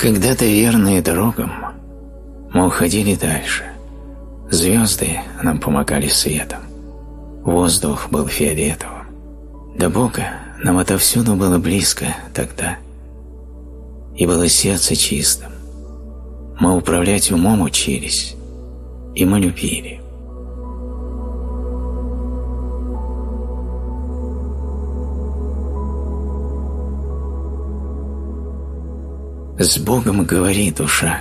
Когда-то верные дорогам, мы уходили дальше. Звезды нам помогали светом. Воздух был фиолетовым. До Бога нам отовсюду было близко тогда. И было сердце чистым. Мы управлять умом учились, и мы любили. С Богом говори, душа,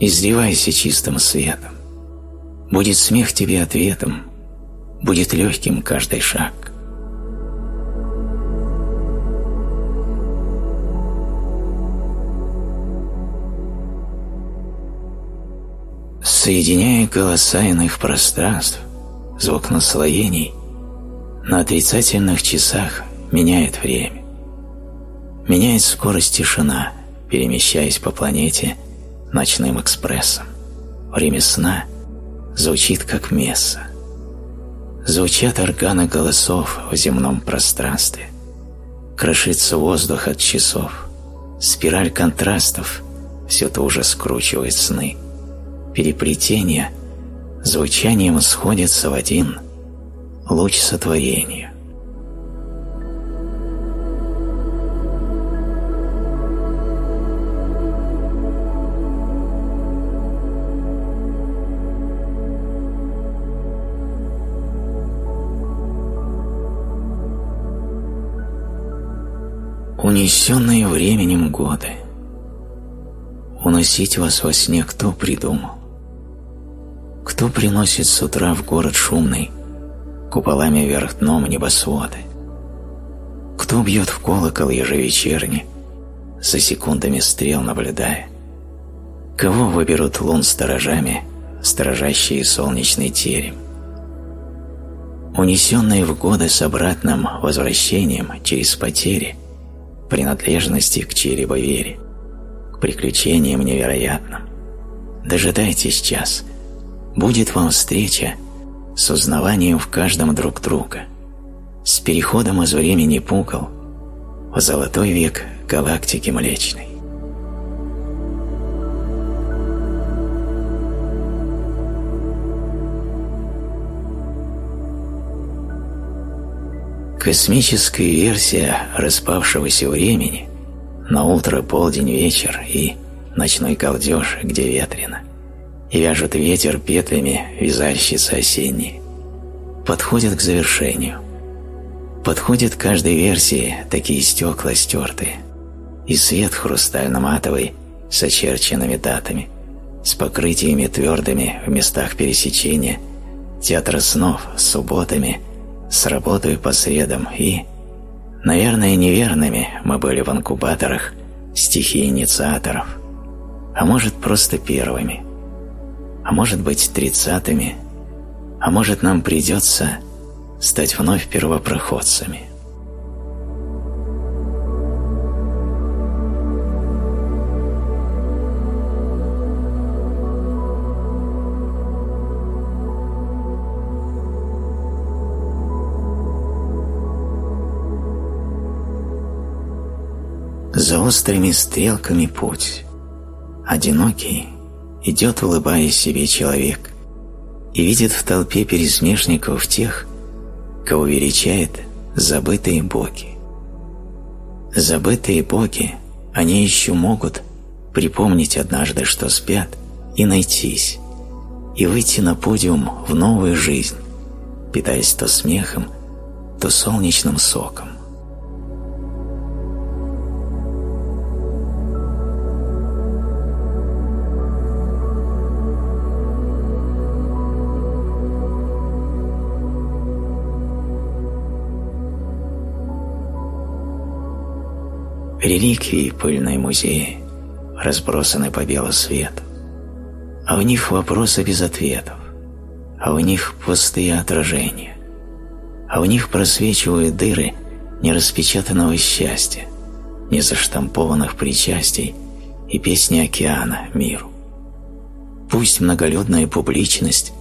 издевайся чистым светом. Будет смех тебе ответом, будет легким каждый шаг. Соединяя голоса иных пространств, звук наслоений на отрицательных часах меняет время. Меняет скорость тишина – перемещаясь по планете ночным экспрессом. Время сна звучит как месса. Звучат органы голосов в земном пространстве. Крошится воздух от часов. Спираль контрастов все то уже скручивает сны. Переплетение звучанием сходится в один луч сотворения. Унесенные временем годы. Уносить вас во сне кто придумал? Кто приносит с утра в город шумный, куполами вверх дном небосводы? Кто бьет в колокол ежевечерне, за секундами стрел наблюдая? Кого выберут лун сторожами, сторожащие солнечный терем? Унесенные в годы с обратным возвращением через потери – принадлежности к чьей-либо вере, к приключениям невероятным. Дожидайтесь час, будет вам встреча с узнаванием в каждом друг друга, с переходом из времени пукол в золотой век галактики Млечной. Космическая версия распавшегося времени. На утро, полдень, вечер и ночной галдеж, где ветрено, и вяжут ветер петлями вязальщицы осенние, подходят к завершению. Подходят к каждой версии такие стекла стертые, и свет хрустально-матовый с очерченными датами, с покрытиями твердыми в местах пересечения, театр снов с субботами – сработаю по средам и... Наверное, неверными мы были в инкубаторах стихи инициаторов, а может просто первыми, а может быть тридцатыми, а может нам придется стать вновь первопроходцами. Острыми стрелками путь. Одинокий идет, улыбаясь себе человек, и видит в толпе пересмешников тех, кого величает забытые боги. Забытые боги, они еще могут припомнить однажды, что спят, и найтись, и выйти на подиум в новую жизнь, питаясь то смехом, то солнечным соком. Реликвии пыльные музеи разбросаны по белу свету, а в них вопросы без ответов, а в них пустые отражения, а в них просвечивают дыры нераспечатанного счастья, незаштампованных причастий и песни океана миру. Пусть многолюдная публичность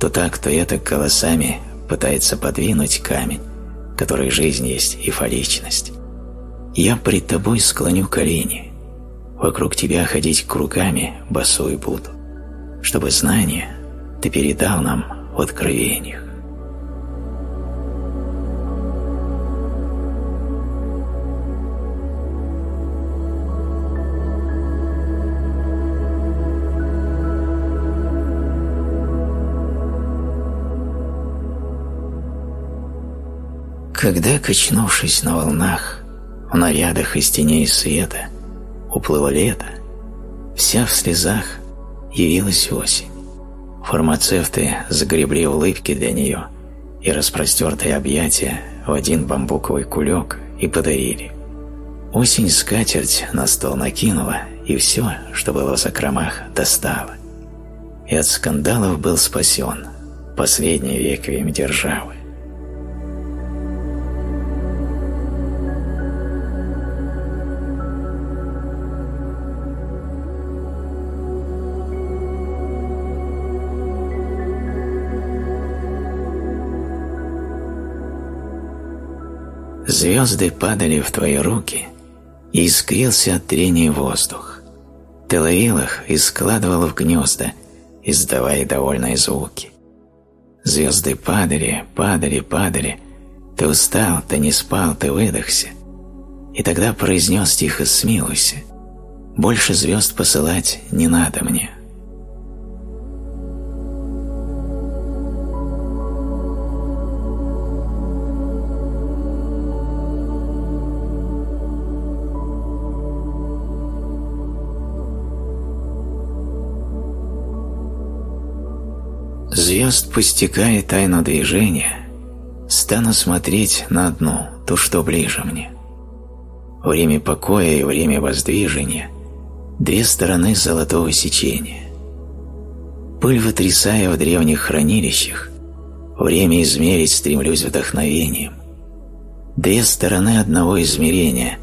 то так, то это голосами пытается подвинуть камень, который жизнь есть и фаличность я пред тобой склоню колени. вокруг тебя ходить кругами босой буду, чтобы знания ты передал нам в откровениях. Когда, качнувшись на волнах, в нарядах из теней света, уплыло лето, вся в слезах явилась осень. Фармацевты загребли улыбки для нее и распростертые объятия в один бамбуковый кулек и подарили. Осень скатерть на стол накинула, и все, что было в закромах, достала. И от скандалов был спасен последний век вем державы. Звезды падали в твои руки, и искрился от трения воздух. Ты ловил их и складывал в гнезда, издавая довольные звуки. Звезды падали, падали, падали. Ты устал, ты не спал, ты выдохся. И тогда произнес тихо «Смилуйся». Больше звезд посылать не надо мне. Звезд постигая тайну движения, стану смотреть на одну, ту, что ближе мне. Время покоя и время воздвижения – две стороны золотого сечения. Пыль вытрясая в древних хранилищах, время измерить стремлюсь вдохновением. Две стороны одного измерения,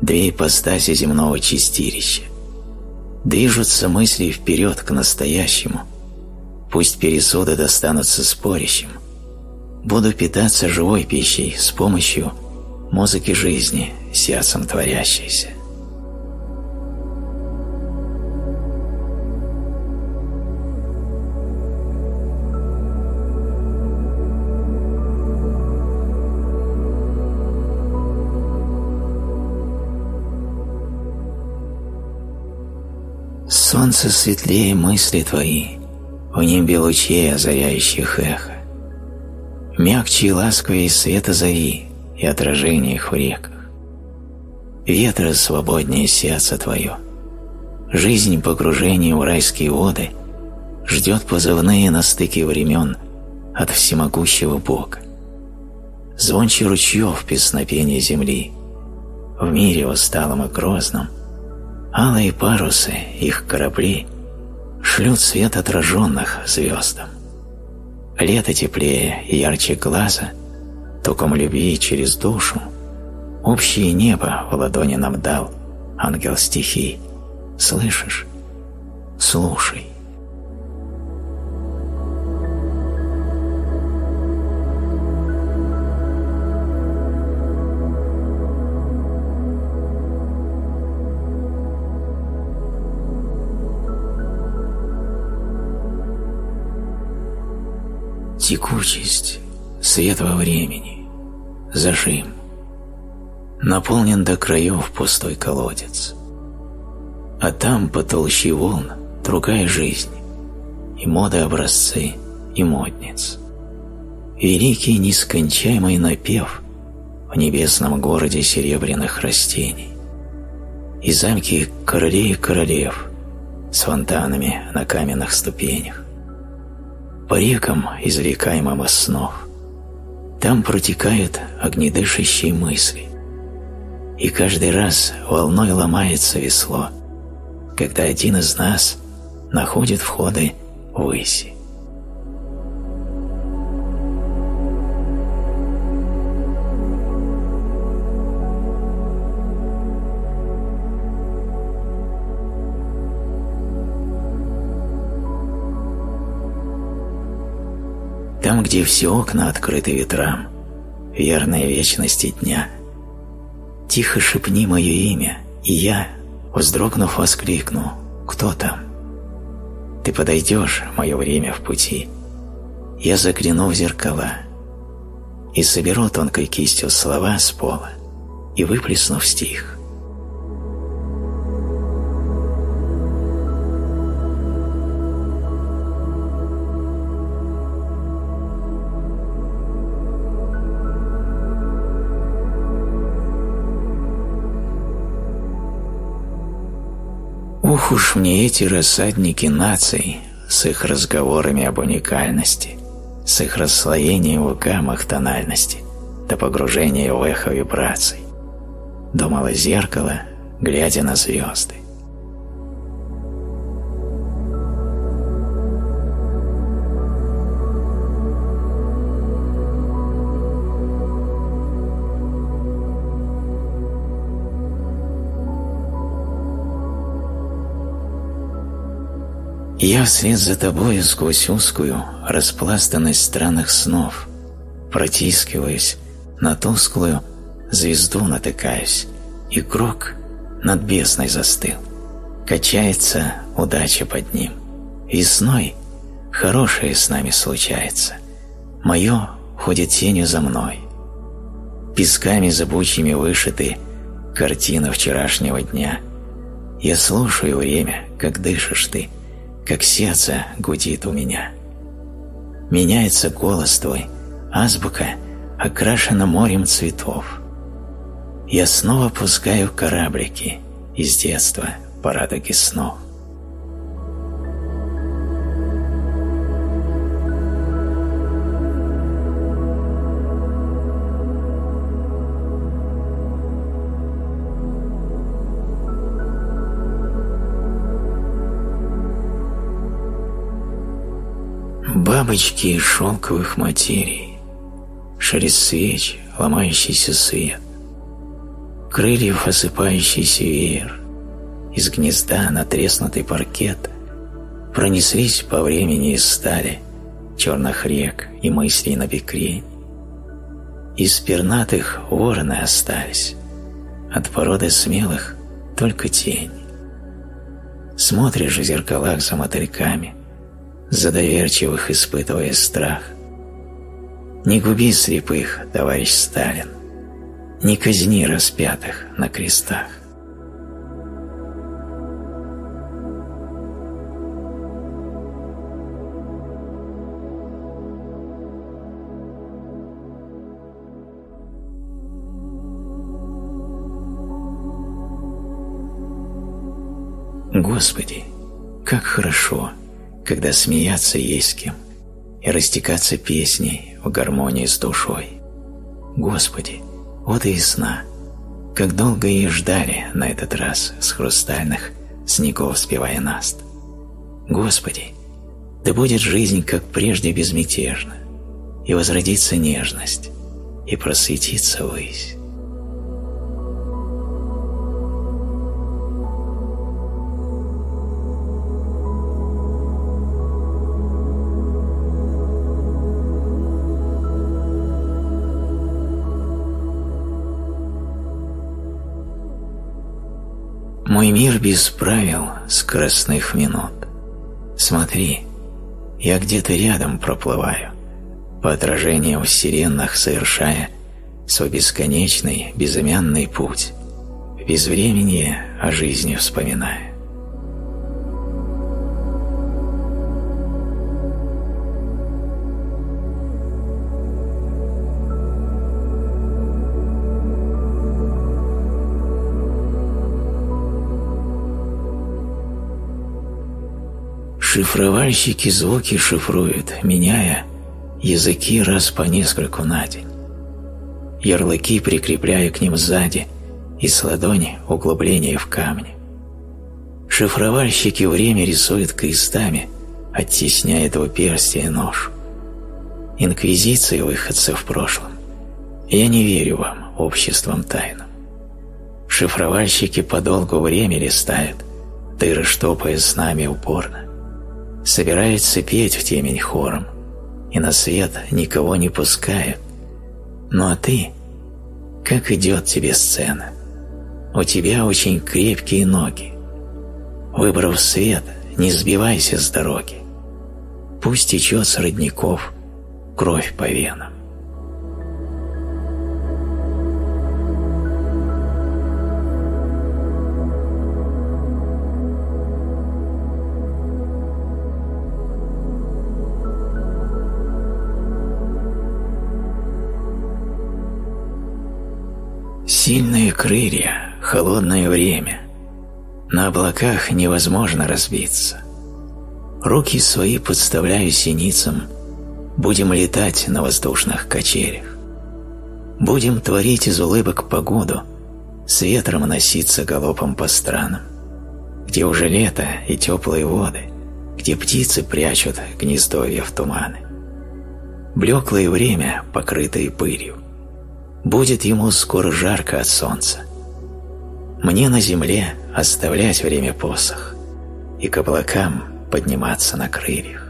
две ипостаси земного чистилища. Движутся мысли вперед к настоящему – Пусть пересуды достанутся спорящим. Буду питаться живой пищей с помощью музыки жизни, сердцем творящейся. Солнце светлее мысли твои, в небе лучей, озаряющих эхо. Мягче и ласковее света зари и отражение их в реках. Ветры свободнее сердце твое. Жизнь погружения в райские воды ждет позывные на стыке времен от всемогущего Бога. Звонче ручьев песнопение земли, в мире усталом и грозном, алые парусы их кораблей шлют свет отраженных звездам. Лето теплее и ярче глаза, током любви через душу, общее небо в ладони нам дал, ангел стихий. Слышишь? Слушай. Текучесть, свет во времени, зажим. Наполнен до краев пустой колодец. А там по толще волн другая жизнь, и моды образцы, и модниц. Великий нескончаемый напев в небесном городе серебряных растений. И замки королей и королев с фонтанами на каменных ступенях по рекам, извлекаемым из снов. Там протекают огнедышащие мысли. И каждый раз волной ломается весло, когда один из нас находит входы выси. Где все окна открыты ветрам, верной вечности дня. Тихо шепни мое имя, и я вздрогнув, воскликну «Кто там?» Ты подойдешь, мое время в пути. Я загляну в зеркала и соберу тонкой кистью слова с пола и выплесну в стих. Ох уж мне эти рассадники наций с их разговорами об уникальности, с их расслоением в гаммах тональности до погружения в эхо вибраций. Думало зеркало, глядя на звезды. Я вслед за тобой сквозь узкую распластанность странных снов протискиваюсь на тусклую звезду натыкаюсь, и круг над бездной застыл. Качается удача под ним. Весной хорошее с нами случается. Мое ходит тенью за мной. Песками зыбучими вышиты картина вчерашнего дня. Я слушаю время, как дышишь ты, как сердце гудит у меня. Меняется голос твой, азбука окрашена морем цветов. Я снова пускаю кораблики из детства по радуге снов. Бабочки из шелковых материй, Шелест свеч, ломающийся свет, Крыльев осыпающийся веер, Из гнезда на треснутый паркет Пронеслись по времени из стали Черных рек и мыслей на бекрень. Из пернатых вороны остались, От породы смелых только тень. Смотришь в зеркалах за мотыльками — за доверчивых испытывая страх. Не губи слепых, товарищ Сталин, не казни распятых на крестах. Господи, как хорошо, когда смеяться есть кем и растекаться песней в гармонии с душой. Господи, вот и весна, как долго ее ждали на этот раз с хрустальных снегов спевая наст. Господи, да будет жизнь, как прежде, безмятежна, и возродится нежность, и просветится высь. Мой мир без правил, скоростных минут. Смотри, я где-то рядом проплываю, по отражениям в сиренах совершая свой бесконечный, безымянный путь, без времени о жизни вспоминая. Шифровальщики звуки шифруют, меняя языки раз по нескольку на день. Ярлыки прикрепляю к ним сзади и с ладони углубление в камне. Шифровальщики время рисуют крестами, оттесняя этого перстия нож. Инквизиции выходцы в прошлом. Я не верю вам, обществам тайнам. Шифровальщики подолгу время листают, дыры штопая с нами упорно собирается петь в темень хором, и на свет никого не пускают. Ну а ты, как идет тебе сцена? у тебя очень крепкие ноги. Выбрав свет, не сбивайся с дороги. Пусть течет с родников кровь по венам. Сильные крылья, холодное время. На облаках невозможно разбиться. Руки свои подставляю синицам, Будем летать на воздушных качелях. Будем творить из улыбок погоду, С ветром носиться галопом по странам, Где уже лето и теплые воды, Где птицы прячут гнездовья в туманы. Блеклое время, покрытое пылью, Будет ему скоро жарко от солнца. Мне на земле оставлять время посох И к облакам подниматься на крыльях.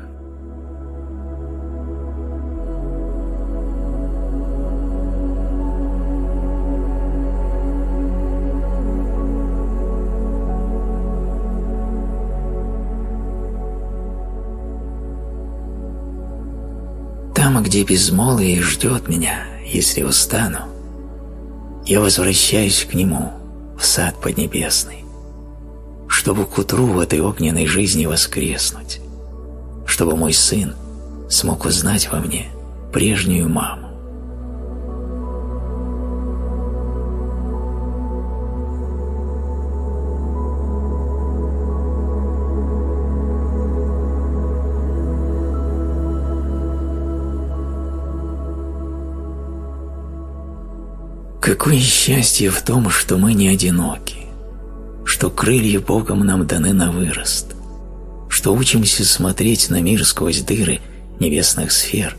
Там, где безмолвие ждет меня, если устану, я возвращаюсь к нему, в сад поднебесный, чтобы к утру в этой огненной жизни воскреснуть, чтобы мой сын смог узнать во мне прежнюю маму. Какое счастье в том, что мы не одиноки, что крылья Богом нам даны на вырост, что учимся смотреть на мир сквозь дыры небесных сфер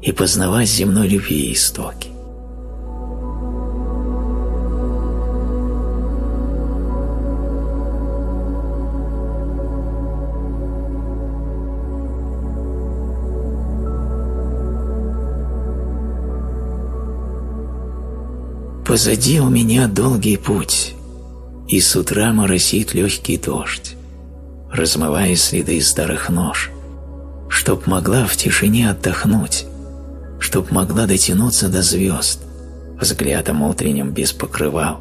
и познавать земной любви истоки. Позади у меня долгий путь, и с утра моросит легкий дождь, размывая следы старых нож, чтоб могла в тишине отдохнуть, чтоб могла дотянуться до звезд, взглядом утренним без покрывал.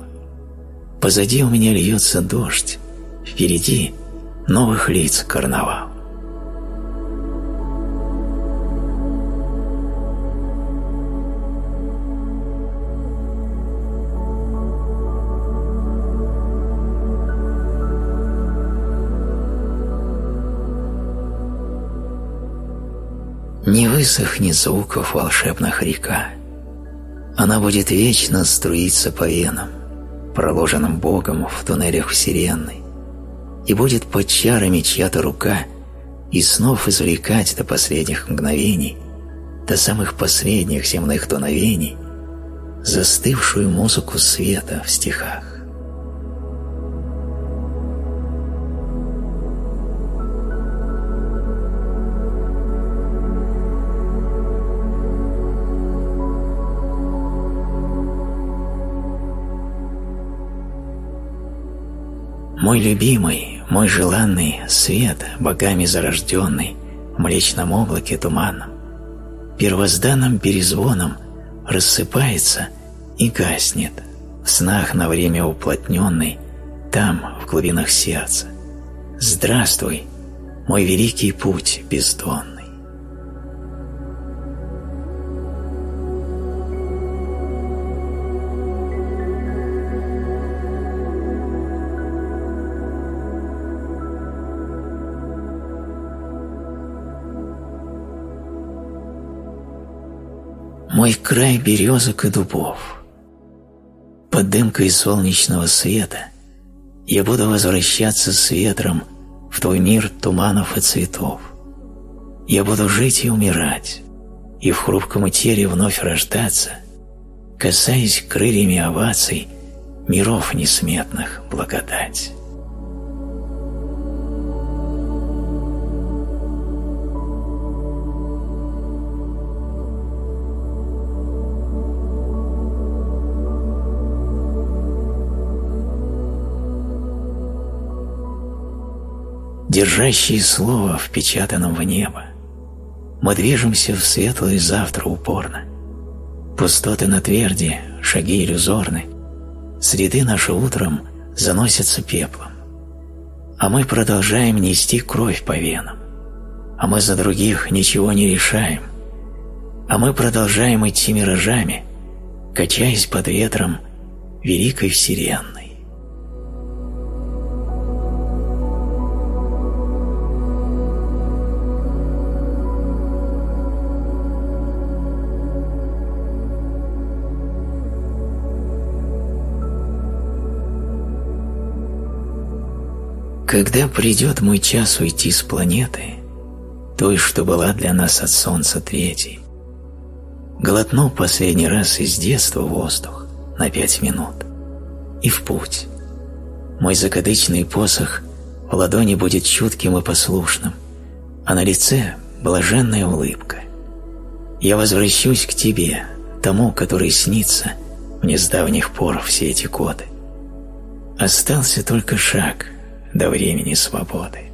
Позади у меня льется дождь, впереди новых лиц карнавал. Не высохнет звуков волшебных река. Она будет вечно струиться по венам, проложенным Богом в туннелях Вселенной, и будет под чарами чья-то рука и снов извлекать до последних мгновений, до самых последних земных дуновений, застывшую музыку света в стихах. Мой любимый, мой желанный свет, богами зарожденный, в млечном облаке туманном, первозданным перезвоном рассыпается и гаснет, в снах на время уплотненный, там, в глубинах сердца. Здравствуй, мой великий путь бездонный. Мой край березок и дубов. Под дымкой солнечного света я буду возвращаться с ветром в твой мир туманов и цветов. Я буду жить и умирать, и в хрупком теле вновь рождаться, касаясь крыльями оваций миров несметных благодать. Держащие слово, впечатанном в небо. Мы движемся в светлое завтра упорно. Пустоты на тверди, шаги иллюзорны. Среды наши утром заносятся пеплом. А мы продолжаем нести кровь по венам. А мы за других ничего не решаем. А мы продолжаем идти миражами, качаясь под ветром великой вселенной. Когда придет мой час уйти с планеты, той, что была для нас от Солнца третьей, глотну последний раз из детства воздух на пять минут и в путь. Мой закадычный посох в ладони будет чутким и послушным, а на лице блаженная улыбка. Я возвращусь к тебе, тому, который снится мне с давних пор все эти годы. Остался только шаг — до времени свободы.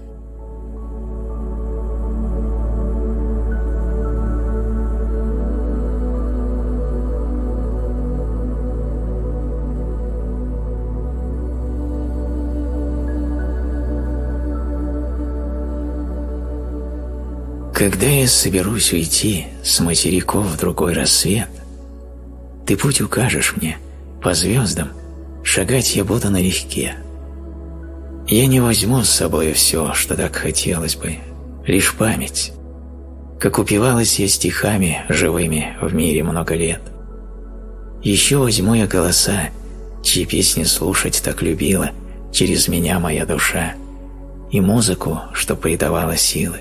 Когда я соберусь уйти с материков в другой рассвет, ты путь укажешь мне, по звездам шагать я буду налегке. Я не возьму с собой все, что так хотелось бы, лишь память. Как упивалась я стихами живыми в мире много лет. Еще возьму я голоса, чьи песни слушать так любила через меня моя душа, и музыку, что придавала силы.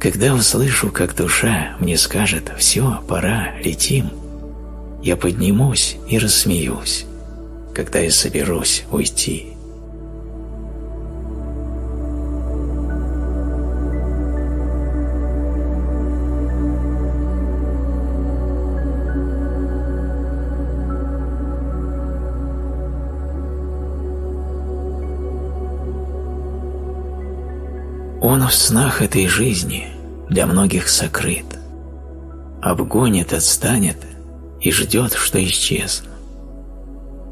Когда услышу, как душа мне скажет «все, пора, летим», я поднимусь и рассмеюсь, когда я соберусь уйти. Он в снах этой жизни для многих сокрыт. Обгонит, отстанет и ждет, что исчезну.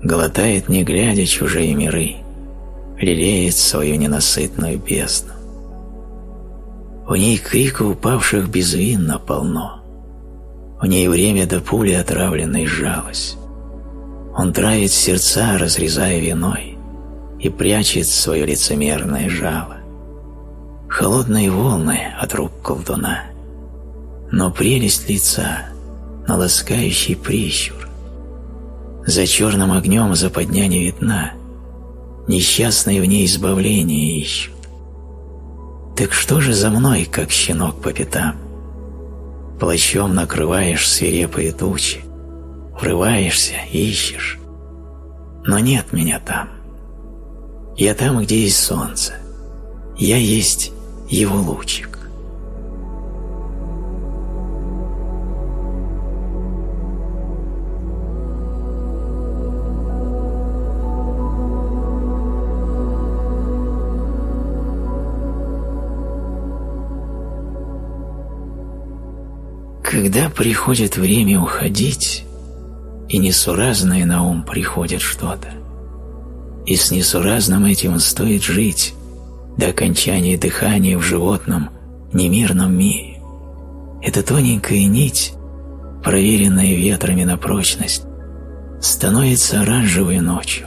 Глотает, не глядя, чужие миры, лелеет свою ненасытную бездну. В ней крика упавших безвинно полно. В ней время до пули отравленной сжалось. Он травит сердца, разрезая виной, и прячет свое лицемерное жало холодные волны от рук колдуна, но прелесть лица, на ласкающий прищур. За черным огнем западня не видна, несчастные в ней избавление ищут. Так что же за мной, как щенок по пятам? Плащом накрываешь свирепые тучи, врываешься, ищешь. Но нет меня там. Я там, где есть солнце. Я есть его лучик. Когда приходит время уходить, и несуразное на ум приходит что-то, и с несуразным этим стоит жить, до окончания дыхания в животном, немирном мире. Эта тоненькая нить, проверенная ветрами на прочность, становится оранжевой ночью,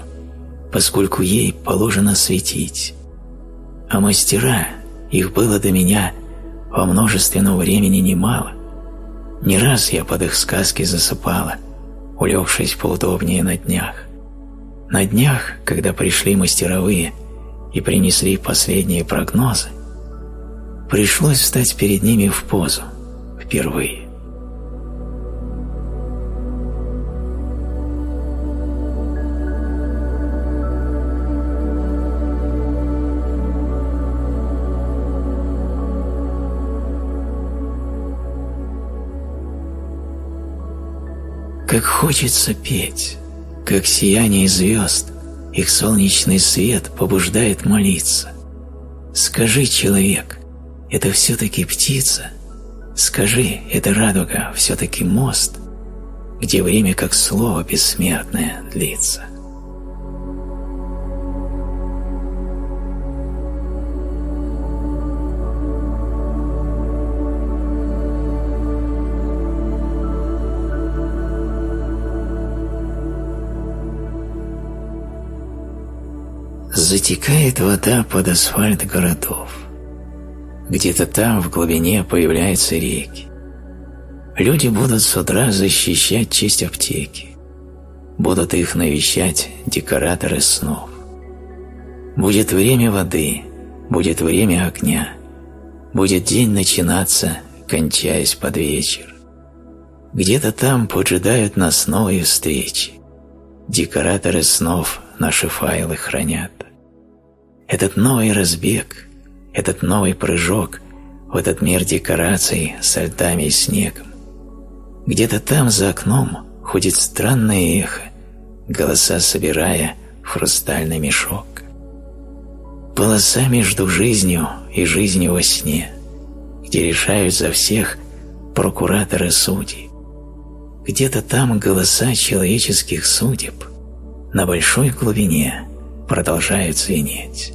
поскольку ей положено светить. А мастера, их было до меня во множественном времени немало. Не раз я под их сказки засыпала, улегшись поудобнее на днях. На днях, когда пришли мастеровые – и принесли последние прогнозы, пришлось встать перед ними в позу впервые. Как хочется петь, как сияние звезд их солнечный свет побуждает молиться. Скажи, человек, это все-таки птица? Скажи, это радуга все-таки мост, где время как слово бессмертное длится? Затекает вода под асфальт городов. Где-то там в глубине появляются реки. Люди будут с утра защищать честь аптеки. Будут их навещать декораторы снов. Будет время воды, будет время огня. Будет день начинаться, кончаясь под вечер. Где-то там поджидают нас новые встречи. Декораторы снов наши файлы хранят. Этот новый разбег, этот новый прыжок в этот мир декораций со льдами и снегом. Где-то там за окном ходит странное эхо, голоса собирая в хрустальный мешок. Полоса между жизнью и жизнью во сне, где решают за всех прокураторы судьи. Где-то там голоса человеческих судеб на большой глубине продолжают звенеть.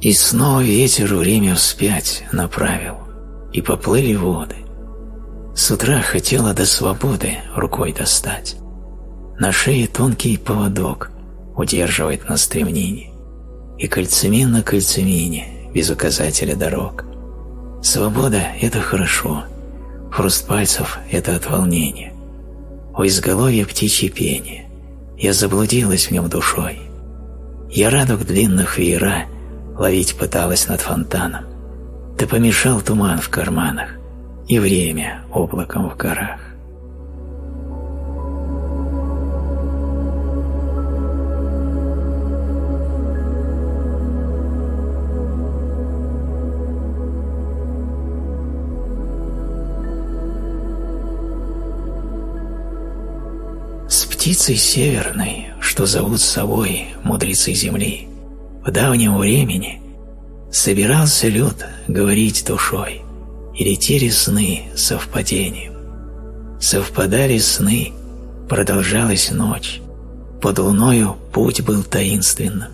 И снова ветер время вспять направил, и поплыли воды. С утра хотела до свободы рукой достать. На шее тонкий поводок удерживает на стремнине, и кольцемин на кольцемине без указателя дорог. Свобода — это хорошо, хруст пальцев — это от волнения. У изголовья птичье пение, я заблудилась в нем душой. Я радуг длинных веера — ловить пыталась над фонтаном. Ты помешал туман в карманах и время облаком в горах. Птицей северной, что зовут собой мудрецы земли, в давнем времени собирался люд говорить душой, и летели сны совпадением. Совпадали сны, продолжалась ночь, под луною путь был таинственным.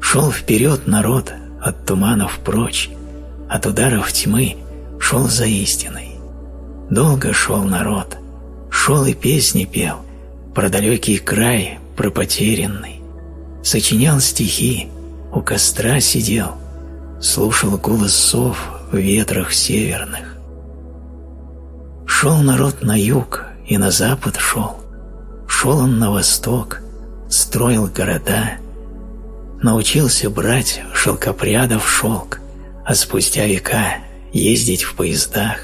Шел вперед народ от туманов прочь, от ударов тьмы шел за истиной. Долго шел народ, шел и песни пел, про далекий край, про потерянный. Сочинял стихи, у костра сидел, слушал голос сов в ветрах северных. Шел народ на юг и на запад шел, шел он на восток, строил города, научился брать шелкопрядов шелк, а спустя века ездить в поездах.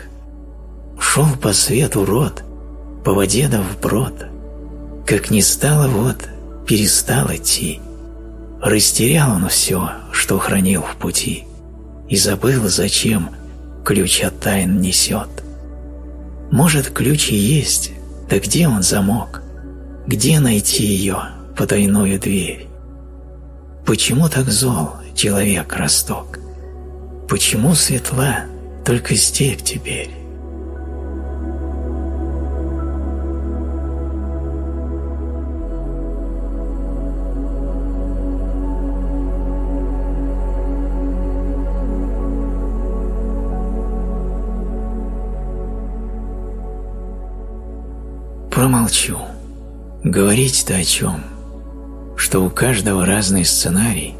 Шел по свету род, по воде да вброд, как не стало вот, перестал идти. Растерял он все, что хранил в пути, и забыл, зачем ключ от тайн несет. Может, ключ и есть, да где он замок? Где найти ее, потайную дверь? Почему так зол человек росток? Почему светла только степь теперь? Промолчу. Говорить-то о чем? Что у каждого разный сценарий,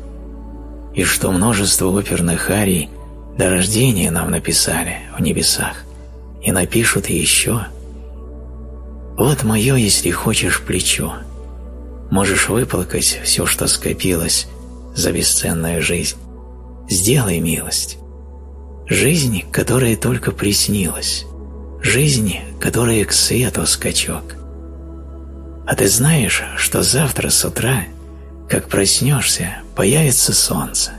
и что множество оперных арий до рождения нам написали в небесах, и напишут еще. Вот мое, если хочешь, плечо. Можешь выплакать все, что скопилось за бесценную жизнь. Сделай милость. Жизнь, которая только приснилась жизни, которая к свету скачок. А ты знаешь, что завтра с утра, как проснешься, появится солнце.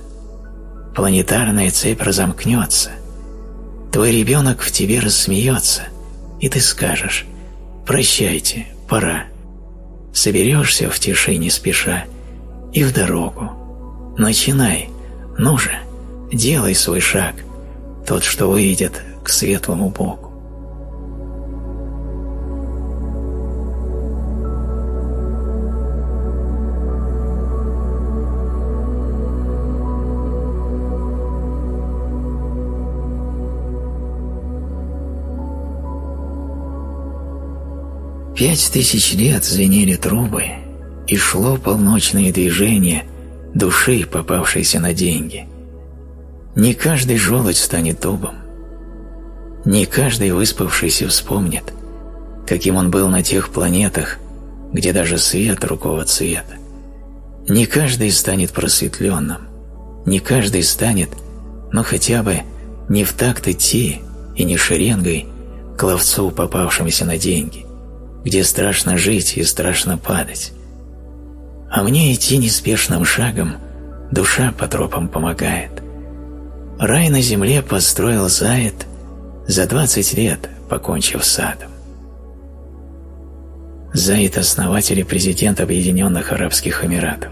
Планетарная цепь разомкнется. Твой ребенок в тебе рассмеется, и ты скажешь «Прощайте, пора». Соберешься в тиши не спеша и в дорогу. Начинай, ну же, делай свой шаг, тот, что выйдет к светлому Богу. Пять тысяч лет звенели трубы, и шло полночное движение души, попавшейся на деньги. Не каждый желудь станет дубом. Не каждый выспавшийся вспомнит, каким он был на тех планетах, где даже свет другого цвета. Не каждый станет просветленным, не каждый станет, но хотя бы не в такт идти и не шеренгой к ловцу, попавшемуся на деньги где страшно жить и страшно падать. А мне идти неспешным шагом душа по тропам помогает. Рай на земле построил Заяд за двадцать лет, покончив садом. Заид – основатель и президент Объединенных Арабских Эмиратов.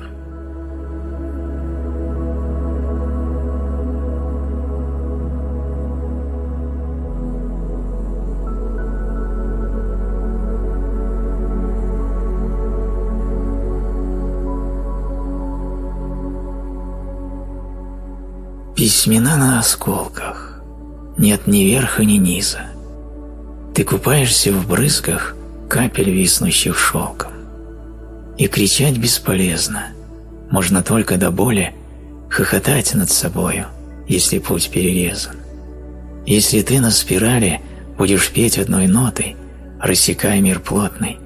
Письмена на осколках. Нет ни верха, ни низа. Ты купаешься в брызгах капель, виснущих шелком. И кричать бесполезно. Можно только до боли хохотать над собою, если путь перерезан. Если ты на спирали будешь петь одной нотой, рассекая мир плотный,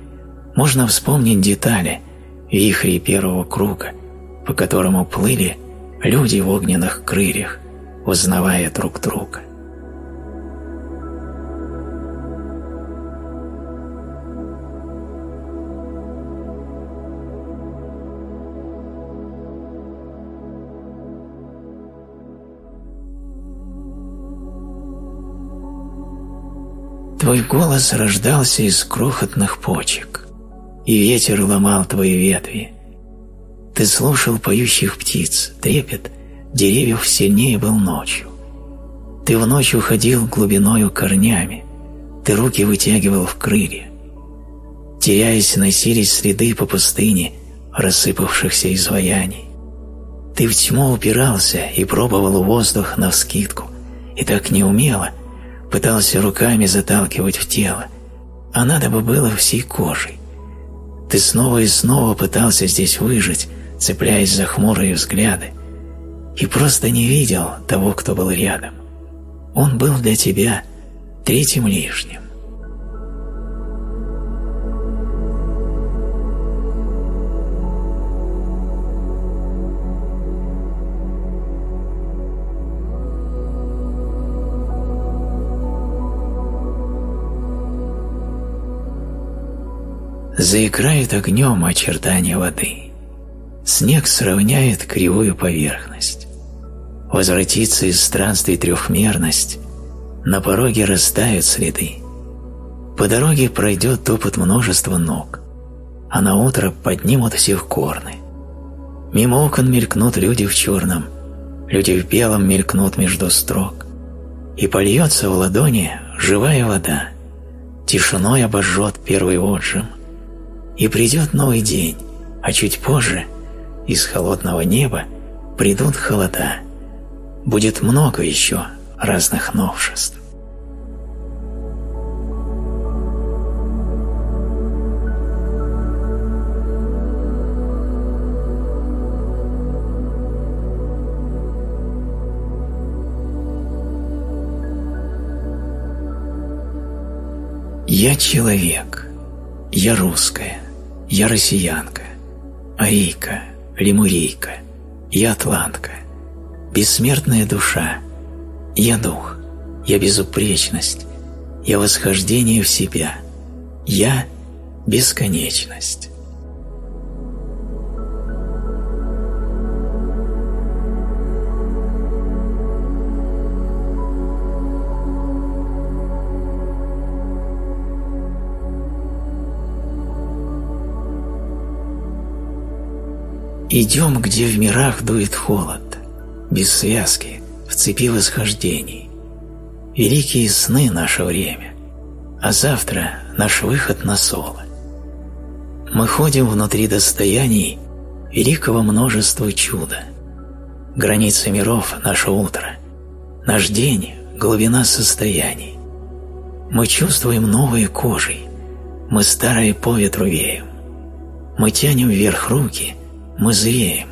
можно вспомнить детали вихрей первого круга, по которому плыли люди в огненных крыльях, узнавая друг друга. Твой голос рождался из крохотных почек, и ветер ломал твои ветви, ты слушал поющих птиц, трепет деревьев сильнее был ночью. Ты в ночь уходил глубиною корнями, ты руки вытягивал в крылья. Теряясь, носились следы по пустыне рассыпавшихся изваяний. Ты в тьму упирался и пробовал воздух навскидку, и так неумело пытался руками заталкивать в тело, а надо бы было всей кожей. Ты снова и снова пытался здесь выжить, цепляясь за хмурые взгляды, и просто не видел того, кто был рядом. Он был для тебя третьим лишним. Заиграет огнем очертания воды – Снег сравняет кривую поверхность. Возвратится из странствий трехмерность, на пороге растают следы. По дороге пройдет топот множества ног, а на утро поднимут всех корны. Мимо окон мелькнут люди в черном, люди в белом мелькнут между строк, и польется в ладони живая вода, тишиной обожжет первый отжим, и придет новый день, а чуть позже — из холодного неба придут холода. Будет много еще разных новшеств. Я человек, я русская, я россиянка, арийка, лемурийка, я атлантка, бессмертная душа, я дух, я безупречность, я восхождение в себя, я бесконечность. Идем, где в мирах дует холод, без связки, в цепи восхождений. Великие сны наше время, а завтра наш выход на соло. Мы ходим внутри достояний великого множества чуда. Границы миров – наше утро, наш день – глубина состояний. Мы чувствуем новые кожей, мы старые по ветру веем. Мы тянем вверх руки, мы зреем,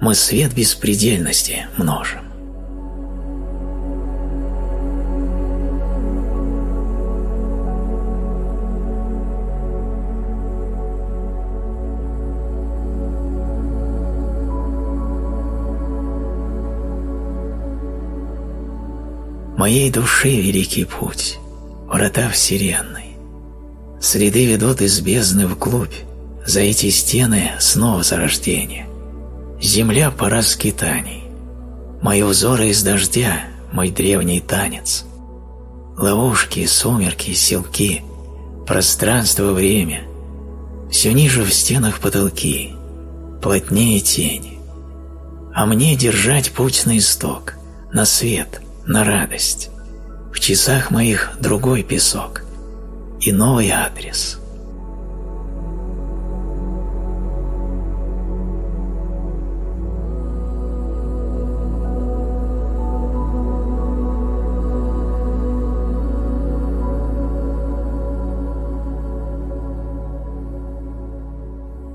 мы свет беспредельности множим. Моей души великий путь, врата вселенной. Среды ведут из бездны вглубь, за эти стены снова зарождение. Земля пора скитаний. Мои узоры из дождя, мой древний танец. Ловушки, сумерки, селки, пространство, время. Все ниже в стенах потолки, плотнее тени. А мне держать путь на исток, на свет, на радость. В часах моих другой песок и новый адрес.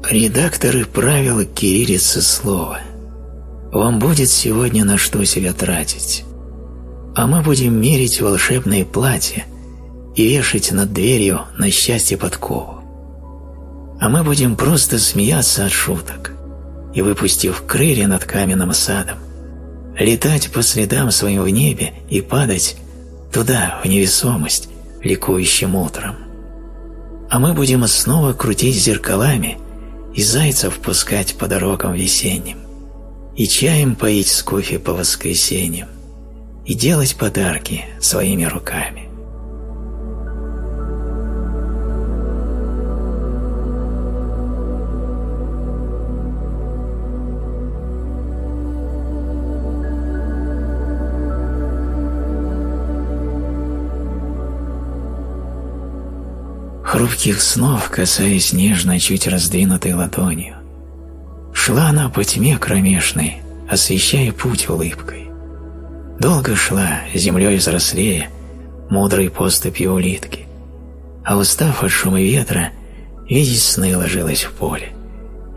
Редакторы правил кириллицы слова. Вам будет сегодня на что себя тратить. А мы будем мерить волшебные платья и вешать над дверью на счастье подкову. А мы будем просто смеяться от шуток и, выпустив крылья над каменным садом, летать по следам своим в небе и падать туда, в невесомость, ликующим утром. А мы будем снова крутить зеркалами – и зайцев пускать по дорогам весенним, и чаем поить с кофе по воскресеньям, и делать подарки своими руками. Хрупких снов, касаясь нежно чуть раздвинутой ладонью. Шла она по тьме кромешной, освещая путь улыбкой. Долго шла, землей взрослея, мудрой поступью улитки, а устав от шума ветра, видеть сны ложилась в поле,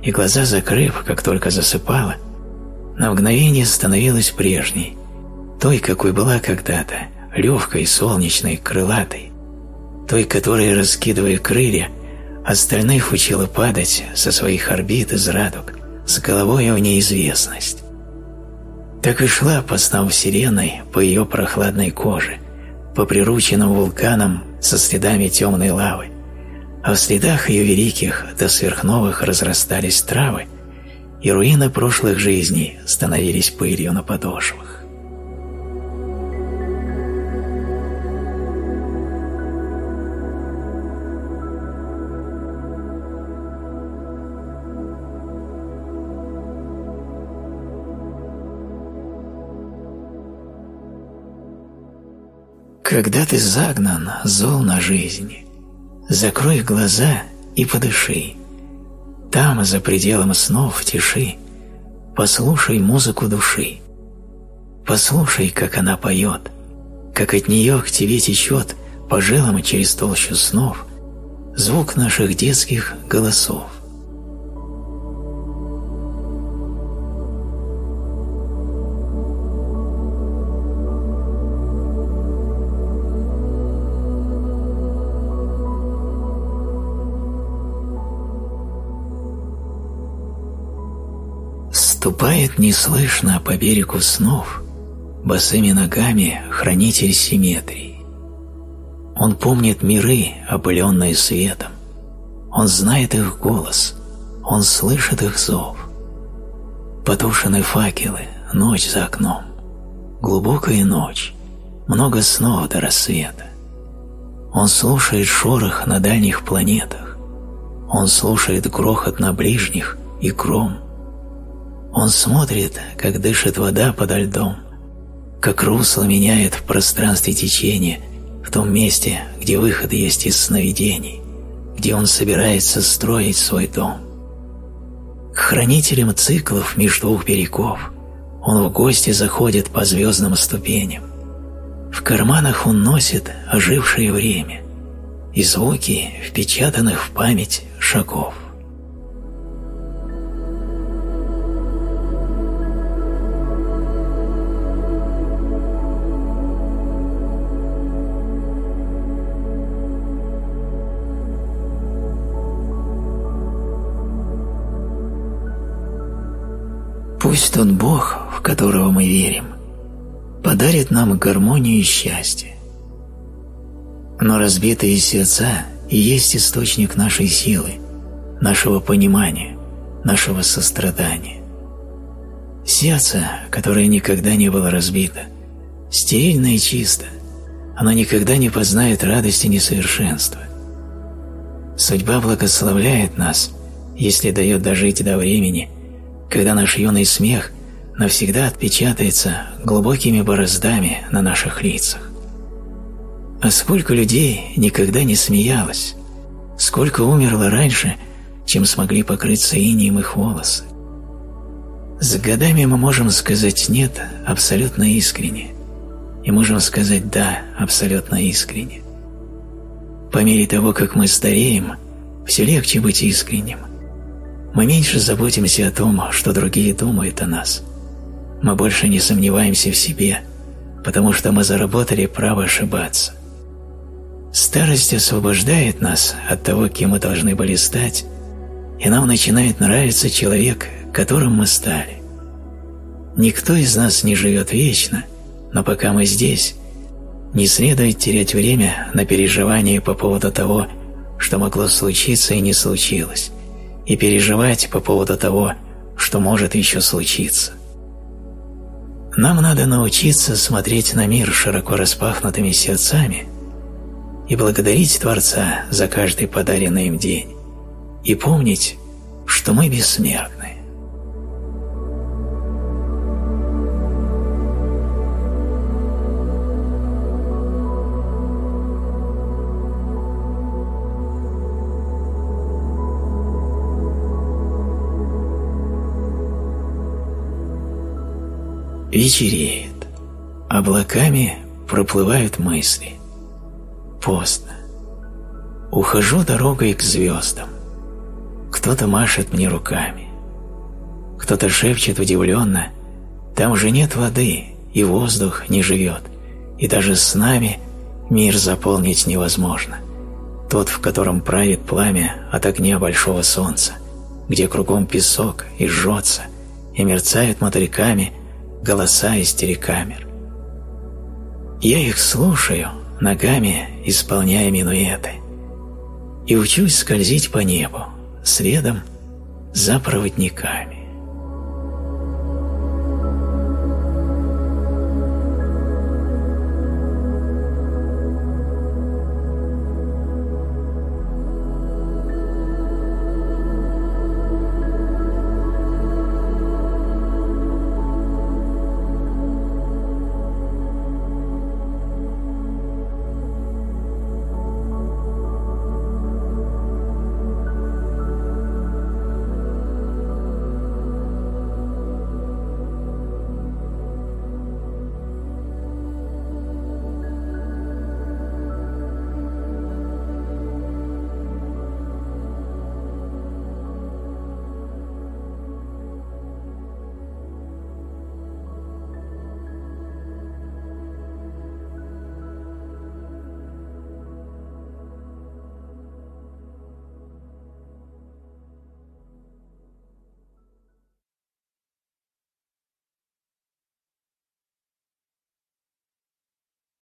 и глаза закрыв, как только засыпала, на мгновение становилась прежней, той, какой была когда-то, легкой, солнечной, крылатой, той, которая, раскидывая крылья, остальных учила падать со своих орбит из радуг, с головой в неизвестность. Так и шла по снам вселенной по ее прохладной коже, по прирученным вулканам со следами темной лавы, а в следах ее великих до сверхновых разрастались травы, и руины прошлых жизней становились пылью на подошвах. Когда ты загнан, зол на жизнь, закрой глаза и подыши. Там, за пределом снов, тиши, послушай музыку души. Послушай, как она поет, как от нее к тебе течет по жилам через толщу снов звук наших детских голосов. Ступает неслышно по берегу снов, босыми ногами хранитель симметрии. Он помнит миры, опыленные светом. Он знает их голос, он слышит их зов. Потушены факелы, ночь за окном. Глубокая ночь, много снов до рассвета. Он слушает шорох на дальних планетах. Он слушает грохот на ближних и гром Он смотрит, как дышит вода подо льдом, как русло меняет в пространстве течение в том месте, где выход есть из сновидений, где он собирается строить свой дом. К хранителям циклов меж двух берегов он в гости заходит по звездным ступеням. В карманах он носит ожившее время и звуки, впечатанных в память шагов. Пусть тот Бог, в которого мы верим, подарит нам гармонию и счастье. Но разбитые сердца и есть источник нашей силы, нашего понимания, нашего сострадания. Сердце, которое никогда не было разбито, стерильно и чисто, оно никогда не познает радости несовершенства. Судьба благословляет нас, если дает дожить до времени – когда наш юный смех навсегда отпечатается глубокими бороздами на наших лицах. А сколько людей никогда не смеялось, сколько умерло раньше, чем смогли покрыться инием их волосы. С годами мы можем сказать «нет» абсолютно искренне, и можем сказать «да» абсолютно искренне. По мере того, как мы стареем, все легче быть искренним – мы меньше заботимся о том, что другие думают о нас. Мы больше не сомневаемся в себе, потому что мы заработали право ошибаться. Старость освобождает нас от того, кем мы должны были стать, и нам начинает нравиться человек, которым мы стали. Никто из нас не живет вечно, но пока мы здесь, не следует терять время на переживания по поводу того, что могло случиться и не случилось, и переживать по поводу того, что может еще случиться. Нам надо научиться смотреть на мир широко распахнутыми сердцами и благодарить Творца за каждый подаренный им день и помнить, что мы бессмертны. Вечереет. Облаками проплывают мысли. Поздно. Ухожу дорогой к звездам. Кто-то машет мне руками. Кто-то шепчет удивленно, там же нет воды, и воздух не живет, и даже с нами мир заполнить невозможно. Тот, в котором правит пламя от огня большого солнца, где кругом песок и жжется, и мерцает мотыльками голоса из телекамер. Я их слушаю, ногами исполняя минуэты, и учусь скользить по небу, следом за проводниками.